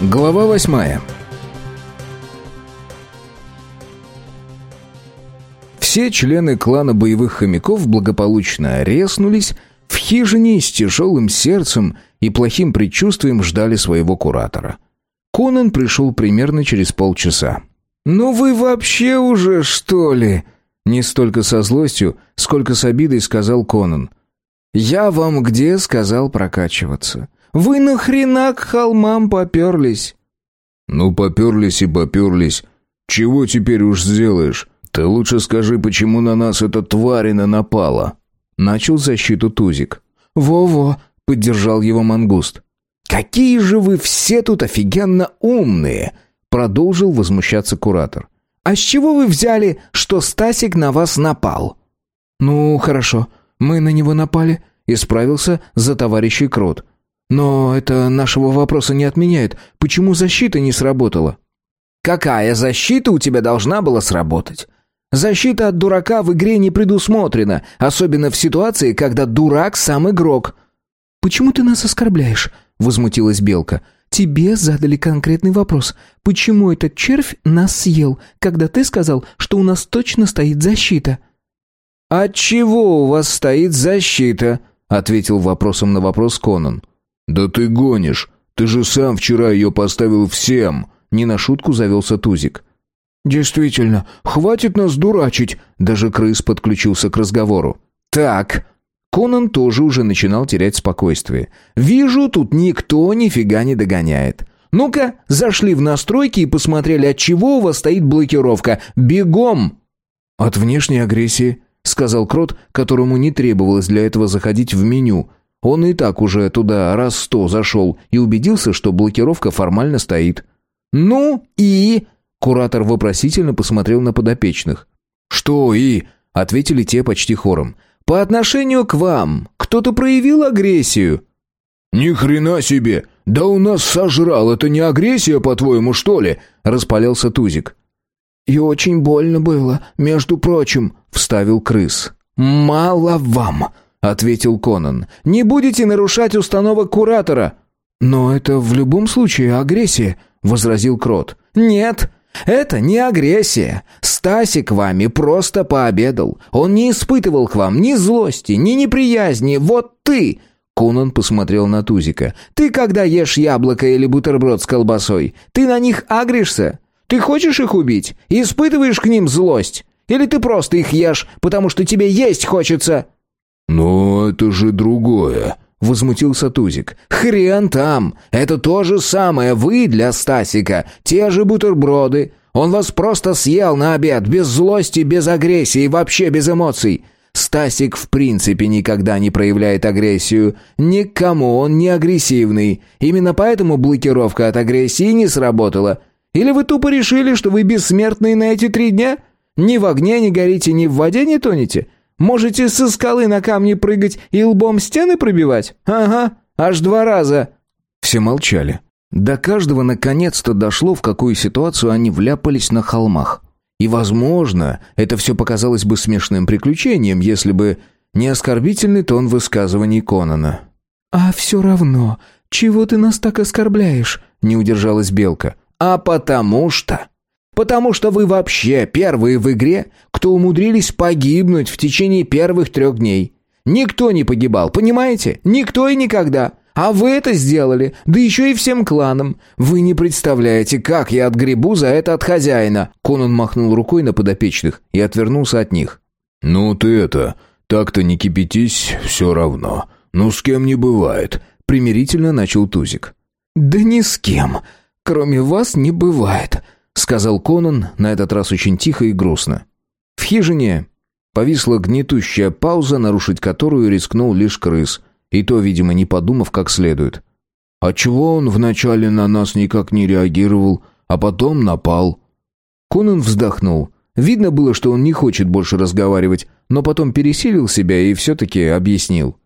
Глава восьмая. Все члены клана боевых хомяков благополучно арестнулись в хижине с тяжелым сердцем и плохим предчувствием ждали своего куратора. Конан пришел примерно через полчаса. «Ну вы вообще уже, что ли?» Не столько со злостью, сколько с обидой сказал Конан. «Я вам где сказал прокачиваться? Вы нахрена к холмам поперлись?» «Ну, поперлись и поперлись. Чего теперь уж сделаешь? Ты лучше скажи, почему на нас эта тварина напала?» Начал защиту Тузик. «Во-во», — поддержал его мангуст. «Какие же вы все тут офигенно умные!» Продолжил возмущаться куратор. «А с чего вы взяли, что Стасик на вас напал?» «Ну, хорошо, мы на него напали», — исправился за товарищей Крот. «Но это нашего вопроса не отменяет. Почему защита не сработала?» «Какая защита у тебя должна была сработать? Защита от дурака в игре не предусмотрена, особенно в ситуации, когда дурак сам игрок». «Почему ты нас оскорбляешь?» — возмутилась Белка. «Тебе задали конкретный вопрос. Почему этот червь нас съел, когда ты сказал, что у нас точно стоит защита?» «От чего у вас стоит защита?» — ответил вопросом на вопрос Конан. «Да ты гонишь! Ты же сам вчера ее поставил всем!» Не на шутку завелся Тузик. «Действительно, хватит нас дурачить!» Даже крыс подключился к разговору. «Так...» Конан тоже уже начинал терять спокойствие. «Вижу, тут никто нифига не догоняет. Ну-ка, зашли в настройки и посмотрели, от чего у вас стоит блокировка. Бегом!» «От внешней агрессии», — сказал Крот, которому не требовалось для этого заходить в меню. Он и так уже туда раз сто зашел и убедился, что блокировка формально стоит. «Ну и...» Куратор вопросительно посмотрел на подопечных. «Что и?» — ответили те почти хором. «По отношению к вам кто-то проявил агрессию?» «Ни хрена себе! Да у нас сожрал! Это не агрессия, по-твоему, что ли?» — распалялся Тузик. «И очень больно было, между прочим», — вставил крыс. «Мало вам!» — ответил Конан. «Не будете нарушать установок куратора!» «Но это в любом случае агрессия», — возразил Крот. «Нет, это не агрессия. Стасик вами просто пообедал. Он не испытывал к вам ни злости, ни неприязни. Вот ты...» Кунан посмотрел на Тузика. «Ты, когда ешь яблоко или бутерброд с колбасой, ты на них агришься? Ты хочешь их убить? Испытываешь к ним злость? Или ты просто их ешь, потому что тебе есть хочется?» «Но это же другое», — возмутился Тузик. «Хрен там! Это то же самое вы для Стасика, те же бутерброды. Он вас просто съел на обед, без злости, без агрессии, вообще без эмоций. Стасик в принципе никогда не проявляет агрессию. Никому он не агрессивный. Именно поэтому блокировка от агрессии не сработала. Или вы тупо решили, что вы бессмертные на эти три дня? Ни в огне не горите, ни в воде не тонете?» Можете со скалы на камни прыгать и лбом стены пробивать? Ага, аж два раза». Все молчали. До каждого наконец-то дошло, в какую ситуацию они вляпались на холмах. И, возможно, это все показалось бы смешным приключением, если бы не оскорбительный тон высказываний Конана. «А все равно, чего ты нас так оскорбляешь?» — не удержалась Белка. «А потому что...» Потому что вы вообще первые в игре, кто умудрились погибнуть в течение первых трех дней. Никто не погибал, понимаете? Никто и никогда. А вы это сделали, да еще и всем кланам. Вы не представляете, как я отгребу за это от хозяина». Конан махнул рукой на подопечных и отвернулся от них. «Ну ты это, так-то не кипятись, все равно. Ну с кем не бывает», — примирительно начал Тузик. «Да ни с кем, кроме вас не бывает», — сказал Конан, на этот раз очень тихо и грустно. В хижине повисла гнетущая пауза, нарушить которую рискнул лишь крыс, и то, видимо, не подумав как следует. «А чего он вначале на нас никак не реагировал, а потом напал?» Конан вздохнул. Видно было, что он не хочет больше разговаривать, но потом пересилил себя и все-таки объяснил.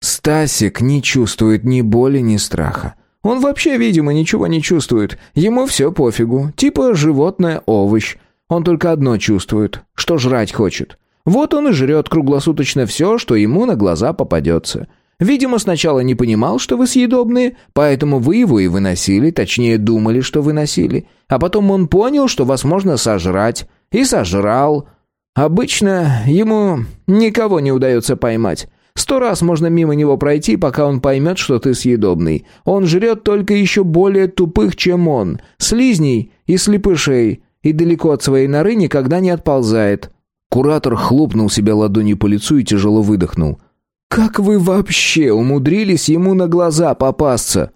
«Стасик не чувствует ни боли, ни страха. Он вообще, видимо, ничего не чувствует. Ему все пофигу. Типа животное, овощ. Он только одно чувствует, что жрать хочет. Вот он и жрет круглосуточно все, что ему на глаза попадется. Видимо, сначала не понимал, что вы съедобные, поэтому вы его и выносили, точнее, думали, что выносили. А потом он понял, что вас можно сожрать. И сожрал. Обычно ему никого не удается поймать. Сто раз можно мимо него пройти, пока он поймет, что ты съедобный. Он жрет только еще более тупых, чем он. Слизней и слепышей. И далеко от своей норы никогда не отползает. Куратор хлопнул себя ладонью по лицу и тяжело выдохнул. «Как вы вообще умудрились ему на глаза попасться?»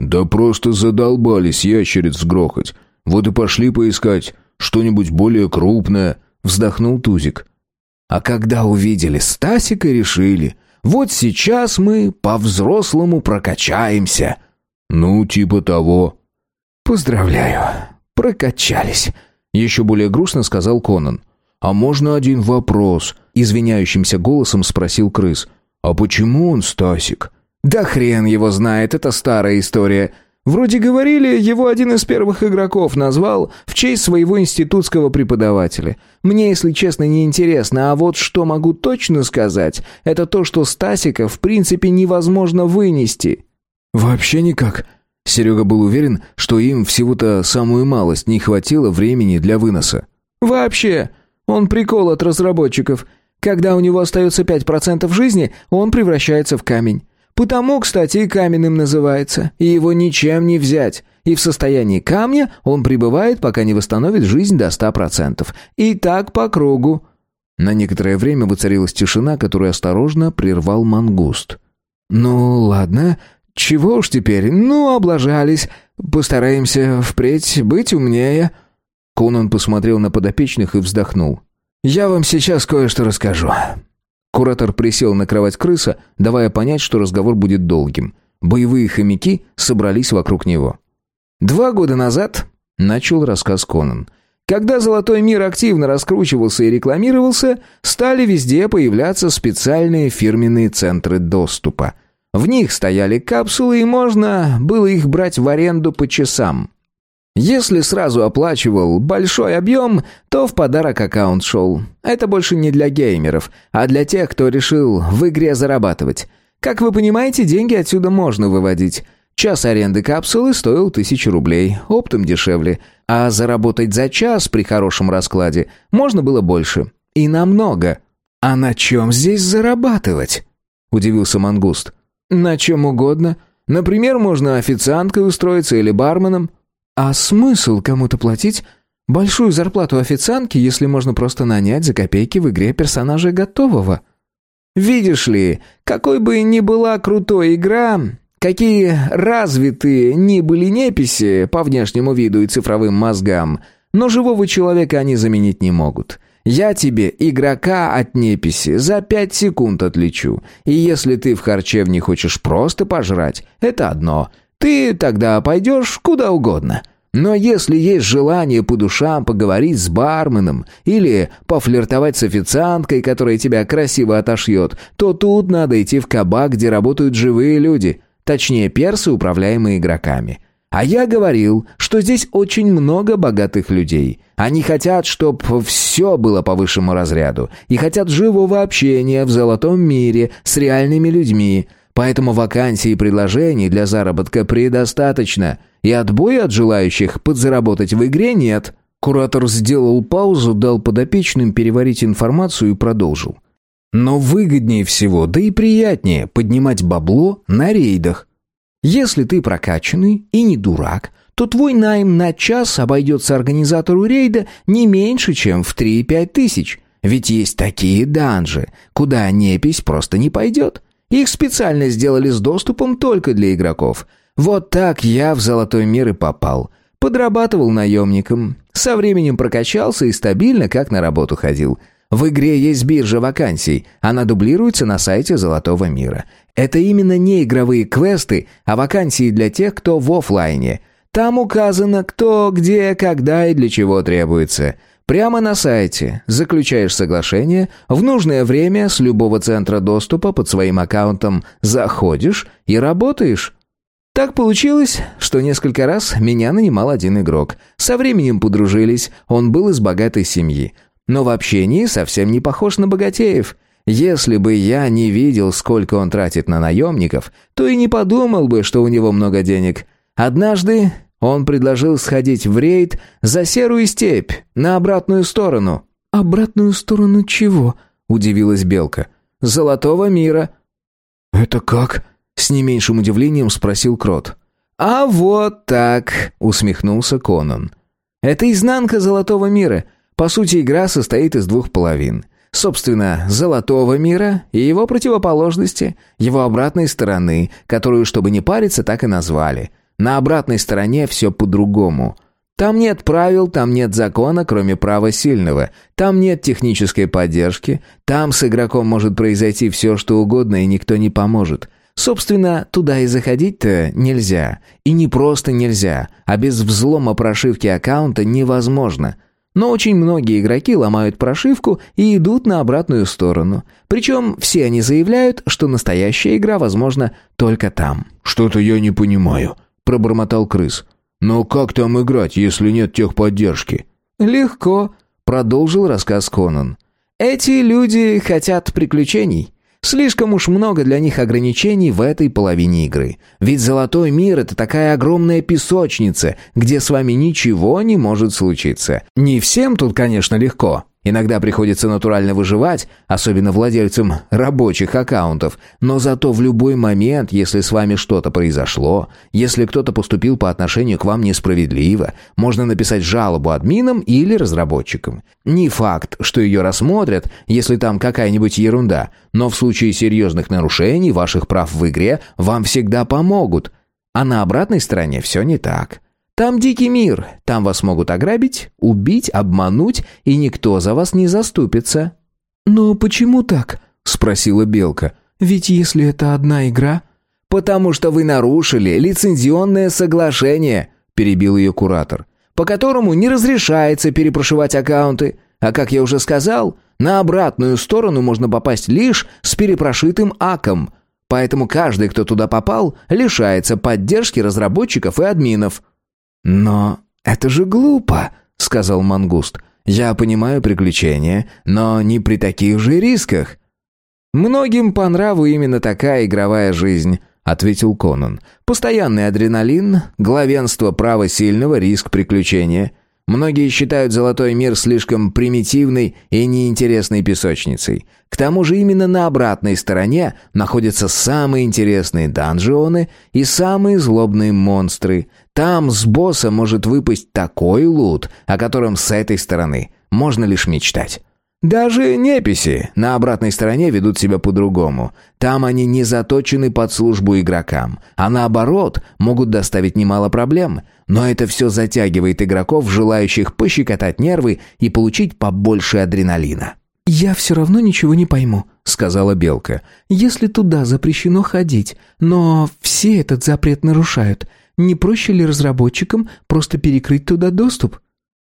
«Да просто задолбались ящериц грохать. Вот и пошли поискать что-нибудь более крупное», — вздохнул Тузик. «А когда увидели Стасика, решили, вот сейчас мы по-взрослому прокачаемся». «Ну, типа того». «Поздравляю, прокачались», — еще более грустно сказал Конан. «А можно один вопрос?» — извиняющимся голосом спросил крыс. «А почему он Стасик?» «Да хрен его знает, это старая история. Вроде говорили, его один из первых игроков назвал в честь своего институтского преподавателя. Мне, если честно, не интересно, а вот что могу точно сказать, это то, что Стасика в принципе невозможно вынести». «Вообще никак». Серега был уверен, что им всего-то самую малость не хватило времени для выноса. «Вообще. Он прикол от разработчиков. Когда у него остается 5% жизни, он превращается в камень. Потому, кстати, и каменным называется, и его ничем не взять. И в состоянии камня он пребывает, пока не восстановит жизнь до 100%. И так по кругу. На некоторое время воцарилась тишина, которую осторожно прервал мангуст. «Ну, ладно. Чего уж теперь? Ну, облажались. Постараемся впредь быть умнее». Конан посмотрел на подопечных и вздохнул. «Я вам сейчас кое-что расскажу». Куратор присел на кровать крыса, давая понять, что разговор будет долгим. Боевые хомяки собрались вокруг него. «Два года назад», — начал рассказ Конан, «когда Золотой мир активно раскручивался и рекламировался, стали везде появляться специальные фирменные центры доступа. В них стояли капсулы, и можно было их брать в аренду по часам». Если сразу оплачивал большой объем, то в подарок аккаунт шел. Это больше не для геймеров, а для тех, кто решил в игре зарабатывать. Как вы понимаете, деньги отсюда можно выводить. Час аренды капсулы стоил тысячу рублей, оптом дешевле. А заработать за час при хорошем раскладе можно было больше. И намного. «А на чем здесь зарабатывать?» – удивился Мангуст. «На чем угодно. Например, можно официанткой устроиться или барменом». А смысл кому-то платить большую зарплату официантки, если можно просто нанять за копейки в игре персонажа готового? Видишь ли, какой бы ни была крутой игра, какие развитые ни были неписи по внешнему виду и цифровым мозгам, но живого человека они заменить не могут. Я тебе, игрока от неписи, за пять секунд отличу. И если ты в харчевне хочешь просто пожрать, это одно — ты тогда пойдешь куда угодно. Но если есть желание по душам поговорить с барменом или пофлиртовать с официанткой, которая тебя красиво отошьет, то тут надо идти в кабак, где работают живые люди, точнее персы, управляемые игроками. А я говорил, что здесь очень много богатых людей. Они хотят, чтобы все было по высшему разряду, и хотят живого общения в золотом мире с реальными людьми, Поэтому вакансий и предложений для заработка предостаточно, и отбоя от желающих подзаработать в игре нет. Куратор сделал паузу, дал подопечным переварить информацию и продолжил. Но выгоднее всего, да и приятнее поднимать бабло на рейдах. Если ты прокачанный и не дурак, то твой найм на час обойдется организатору рейда не меньше, чем в 3-5 тысяч. Ведь есть такие данжи, куда непись просто не пойдет. Их специально сделали с доступом только для игроков. Вот так я в золотой мир и попал. Подрабатывал наемником. Со временем прокачался и стабильно как на работу ходил. В игре есть биржа вакансий. Она дублируется на сайте Золотого мира. Это именно не игровые квесты, а вакансии для тех, кто в офлайне. Там указано, кто, где, когда и для чего требуется. Прямо на сайте заключаешь соглашение, в нужное время с любого центра доступа под своим аккаунтом заходишь и работаешь. Так получилось, что несколько раз меня нанимал один игрок. Со временем подружились, он был из богатой семьи. Но в общении совсем не похож на богатеев. Если бы я не видел, сколько он тратит на наемников, то и не подумал бы, что у него много денег. Однажды он предложил сходить в рейд за серую степь, на обратную сторону». «Обратную сторону чего?» — удивилась Белка. «Золотого мира». «Это как?» — с не меньшим удивлением спросил Крот. «А вот так», — усмехнулся Конан. «Это изнанка Золотого мира. По сути, игра состоит из двух половин. Собственно, золотого мира и его противоположности, его обратной стороны, которую, чтобы не париться, так и назвали. На обратной стороне все по-другому. Там нет правил, там нет закона, кроме права сильного. Там нет технической поддержки. Там с игроком может произойти все, что угодно, и никто не поможет. Собственно, туда и заходить-то нельзя. И не просто нельзя, а без взлома прошивки аккаунта невозможно – но очень многие игроки ломают прошивку и идут на обратную сторону. Причем все они заявляют, что настоящая игра возможна только там. «Что-то я не понимаю», — пробормотал крыс. «Но как там играть, если нет техподдержки?» «Легко», — продолжил рассказ Конан. «Эти люди хотят приключений. Слишком уж много для них ограничений в этой половине игры. Ведь золотой мир — это такая огромная песочница, где с вами ничего не может случиться. Не всем тут, конечно, легко. Иногда приходится натурально выживать, особенно владельцам рабочих аккаунтов, но зато в любой момент, если с вами что-то произошло, если кто-то поступил по отношению к вам несправедливо, можно написать жалобу админам или разработчикам. Не факт, что ее рассмотрят, если там какая-нибудь ерунда, но в случае серьезных нарушений ваших прав в игре вам всегда помогут. А на обратной стороне все не так. Там дикий мир, там вас могут ограбить, убить, обмануть, и никто за вас не заступится». «Но почему так?» — спросила Белка. «Ведь если это одна игра...» «Потому что вы нарушили лицензионное соглашение», — перебил ее куратор, «по которому не разрешается перепрошивать аккаунты. А как я уже сказал, на обратную сторону можно попасть лишь с перепрошитым аком. Поэтому каждый, кто туда попал, лишается поддержки разработчиков и админов». «Но это же глупо», — сказал Мангуст. «Я понимаю приключения, но не при таких же рисках». «Многим по нраву именно такая игровая жизнь», — ответил Конан. «Постоянный адреналин, главенство права сильного, риск приключения. Многие считают золотой мир слишком примитивной и неинтересной песочницей. К тому же именно на обратной стороне находятся самые интересные данжионы и самые злобные монстры. Там с босса может выпасть такой лут, о котором с этой стороны можно лишь мечтать. Даже неписи на обратной стороне ведут себя по-другому. Там они не заточены под службу игрокам, а наоборот, могут доставить немало проблем. Но это все затягивает игроков, желающих пощекотать нервы и получить побольше адреналина. «Я все равно ничего не пойму», — сказала Белка. «Если туда запрещено ходить, но все этот запрет нарушают, не проще ли разработчикам просто перекрыть туда доступ?»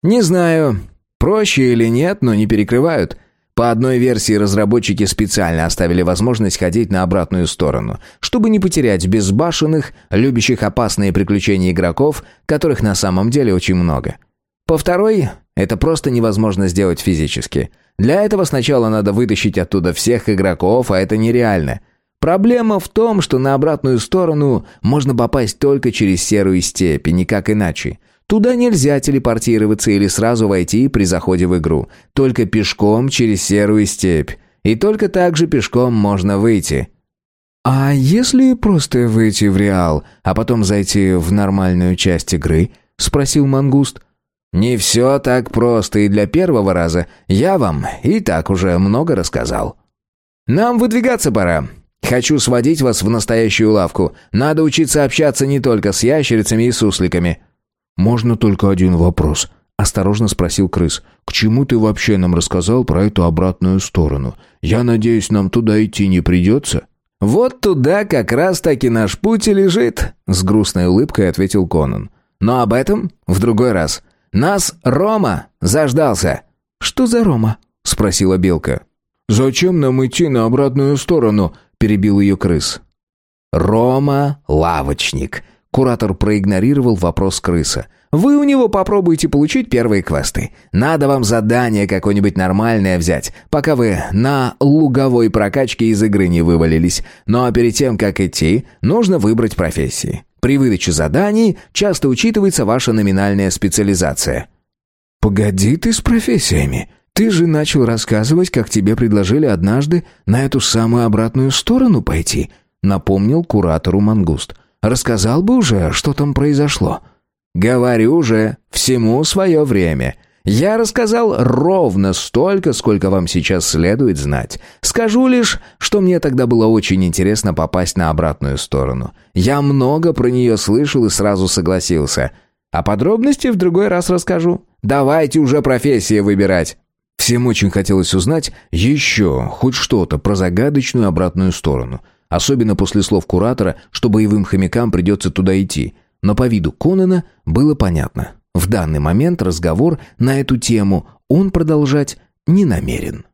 «Не знаю. Проще или нет, но не перекрывают. По одной версии разработчики специально оставили возможность ходить на обратную сторону, чтобы не потерять безбашенных, любящих опасные приключения игроков, которых на самом деле очень много. По второй, это просто невозможно сделать физически. Для этого сначала надо вытащить оттуда всех игроков, а это нереально. Проблема в том, что на обратную сторону можно попасть только через серую степь, и никак иначе. Туда нельзя телепортироваться или сразу войти при заходе в игру. Только пешком через серую степь. И только так же пешком можно выйти. «А если просто выйти в Реал, а потом зайти в нормальную часть игры?» — спросил Мангуст. «Не все так просто, и для первого раза я вам и так уже много рассказал. Нам выдвигаться пора. Хочу сводить вас в настоящую лавку. Надо учиться общаться не только с ящерицами и сусликами». «Можно только один вопрос?» — осторожно спросил крыс. «К чему ты вообще нам рассказал про эту обратную сторону? Я надеюсь, нам туда идти не придется?» «Вот туда как раз-таки наш путь и лежит», — с грустной улыбкой ответил Конан. «Но об этом в другой раз. Нас Рома заждался». «Что за Рома?» — спросила Белка. «Зачем нам идти на обратную сторону?» — перебил ее крыс. «Рома — лавочник. Куратор проигнорировал вопрос крыса. «Вы у него попробуйте получить первые квесты. Надо вам задание какое-нибудь нормальное взять, пока вы на луговой прокачке из игры не вывалились. Ну а перед тем, как идти, нужно выбрать профессии. При выдаче заданий часто учитывается ваша номинальная специализация». «Погоди ты с профессиями. Ты же начал рассказывать, как тебе предложили однажды на эту самую обратную сторону пойти», напомнил куратору Мангуст. Рассказал бы уже, что там произошло». «Говорю же, всему свое время. Я рассказал ровно столько, сколько вам сейчас следует знать. Скажу лишь, что мне тогда было очень интересно попасть на обратную сторону. Я много про нее слышал и сразу согласился. А подробности в другой раз расскажу. Давайте уже профессии выбирать». Всем очень хотелось узнать еще хоть что-то про загадочную обратную сторону – Особенно после слов куратора, что боевым хомякам придется туда идти. Но по виду Конана было понятно. В данный момент разговор на эту тему он продолжать не намерен.